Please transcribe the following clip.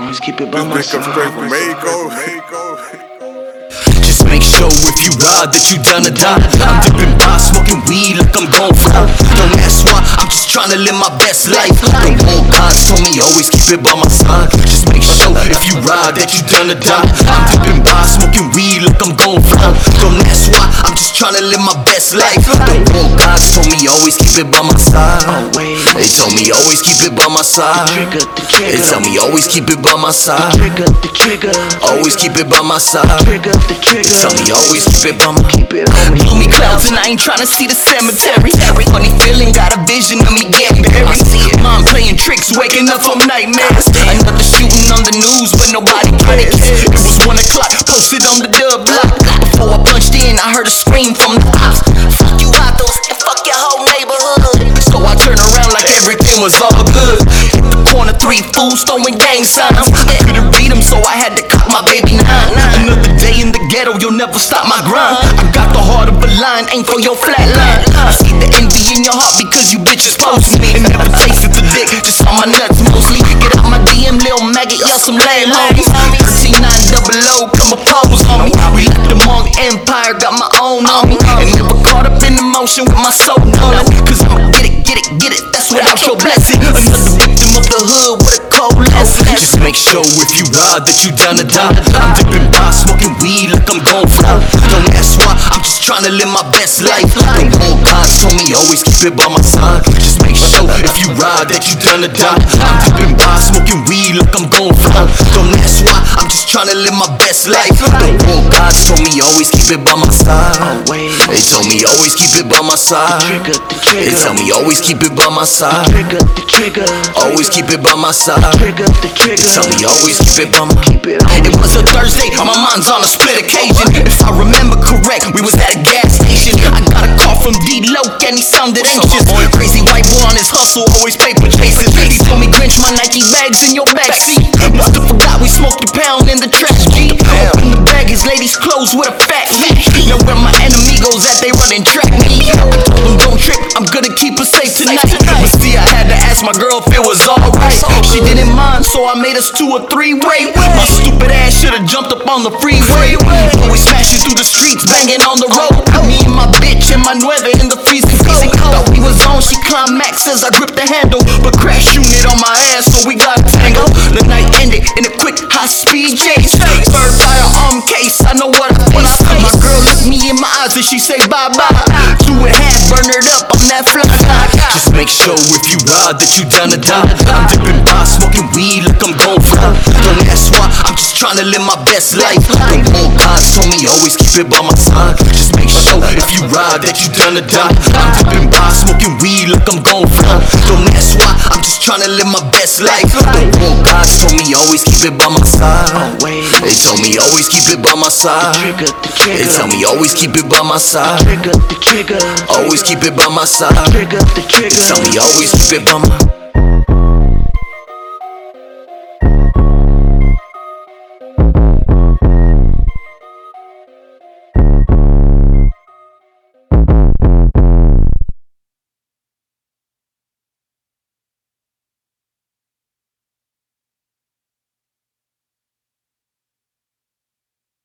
Always keep it by my side. straight from Mako. Just make sure if you ride that you done or die. I'm dipping by, smoking weed like I'm gon' fly. Don't ask why, I'm just trying to live my best life. The old gods told me always keep it by my side. Just make sure if that you done or die. I'm dipping by, smoking weed like I'm gon' fly. Don't ask why, I'm just trying to live my best life. The old gods told me always keep it by my side. They told me always keep it by my side. They tell me always keep it by my side. Always keep it by my side. They tell me always keep it by my it me. Clouds and I ain't tryna see the cemetery. Funny feeling, got a vision of me getting buried. Mom playing tricks, waking up from nightmares. Another shooting I scream from the ops. Fuck you, Athos, and fuck your whole neighborhood. So I turned around like everything was all good. Hit the corner, three fools throwing gang signs. Couldn't read them, so I had to cock my baby nine. Another day in the ghetto, you'll never stop my grind. I got the heart of a lion, aim for your flat line. I see the envy in your heart because you bitches post me. And never tasted the dick, just on my nuts mostly. Get out my DM, lil maggot, y'all some lame homies. 13 double O, come oppose on me. We like the Monk Empire, got my never caught up in emotion with my soul done. Cause I'ma get it, get it, get it, that's without your blessing. Another victim of the hood with a cold lesson. Just make sure if you ride that you down to die. I'm dipping by, smoking weed like I'm gon' fly. Don't ask why, I'm just trying to live my best life. Old gods told me always keep it by my side. Just make sure if you ride that you down to die. I'm dipping by, smoking weed like I'm gon' fly. Don't ask why, I'm just trying to live my best life. Old gods told me always keep it by my side. They told me always keep it by my side. Trigger the They trigger. tell me always keep it by my side. The trigger. Always keep it by my side. They tell me always keep it by my Keep it It was a Thursday, my mind's on a split occasion. If I remember correct, we was at a gas station. I got a call from D-Loke and he sounded anxious. Crazy white boy on his hustle, always paper chasing. He told me Grinch my Nike bags in your backseat. Must have forgot we smoked a pound in the trash, G. Open the bag, his lady's clothes with a fat. Know where my enemy goes at, they running track me. Told him don't trip, I'm gonna keep her safe tonight. But see, I had to ask my girl if it was alright. She didn't mind, so I made us two or three way. My stupid ass should've jumped up on the freeway. But we smashing through the streets, banging on the road. Me and my bitch and my nueve in the freezing cold. Thought we was on, she climaxed as I gripped the handle. But crash unit on my ass, so we got tangled. The night ended in a quick high speed chase. Third firearm um, case, I know what I face. My girl looked me in my eyes and she say bye bye. Make sure if you ride that you down to die. I'm dipping by, smoking weed like I'm gon' fly. Don't ask why, I'm just trying to live my best life. The old gods told me always keep it by my side. Just make sure if you ride that you down to die. I'm dipping by, smoking weed like I'm gon' fly. Don't ask why, I'm just trying to live my best life. The old gods told me always keep it by my side. They told me always keep it by my side. They tell me always keep it by my side. Trigger the trigger. Always keep it by my side. Trigger the trigger. They tell me always keep it my